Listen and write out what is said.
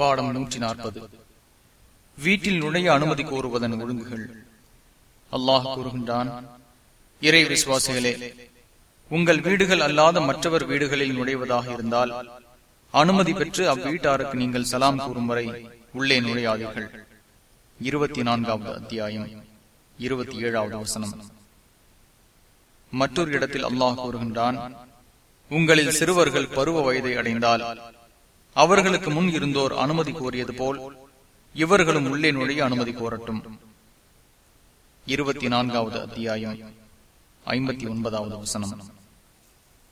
பாடம் நூற்றி நாற்பது வீட்டில் நுழைய அனுமதி கோருவதன் ஒழுங்குகள். அல்லாஹ் கூறுகின்றான் இறை விசுவாசிகளே உங்கள் வீடுகள் அல்லாத மற்றவர் வீடுகளில் நுழைவதாக இருந்தால் அனுமதி பெற்று அவ்வீட்டாருக்கு நீங்கள் சலாம் கூறும் வரை உள்ளே நுழையாதீர்கள். இருபத்தி நான்காவது அத்தியாயம் இருபத்தி ஏழாவது வசனம். மற்றொரு இடத்தில் அல்லாஹ் கூறுகின்றான் உங்களில் சிறுவர்கள் பருவ வயதை அடைந்தால் அவர்களுக்கு முன் இருந்தோர் அனுமதி கோரியது போல் இவர்களும் உள்ளே நுழைய அனுமதி கோரட்டும். இருபத்தி நான்காவது அத்தியாயம் ஐம்பத்தி ஒன்பதாவது வசனம்.